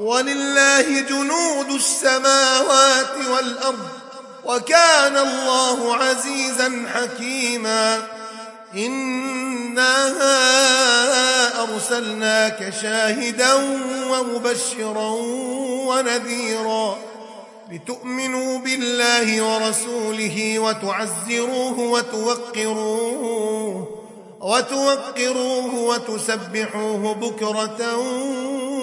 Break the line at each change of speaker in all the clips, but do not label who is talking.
ولله جنود السماوات والأرض وكان الله عزيزا حكيما إنا أرسلناك شاهدا ومبشرا ونذيرا لتؤمنوا بالله ورسوله وتعزروه وتوقروه وتوقروه وتسبحوه بكرة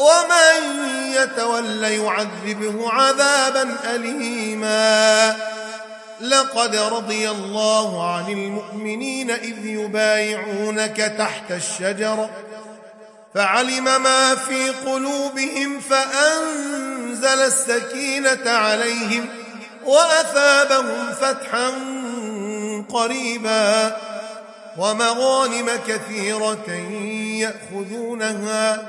ومن يتولى يعذبه عذابا أليما. لقد رضي الله عن المؤمنين إذ يبايعونك تحت الشجرة فعلم ما في قلوبهم فأنزل السكينة عليهم وأثابهم فتحا قريبا. ومغانم كثيرة يأخذونها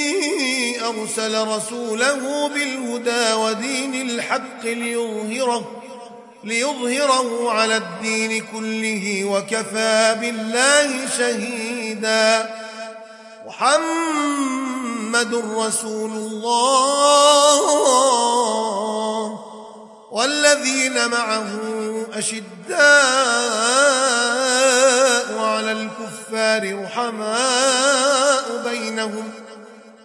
أرسل رسوله بالهدى ودين الحق ليظهره ليظهره على الدين كله وكفى بالله شهيدا. محمد رسول الله. والذين معه أشداء على الكفار رحماء بينهم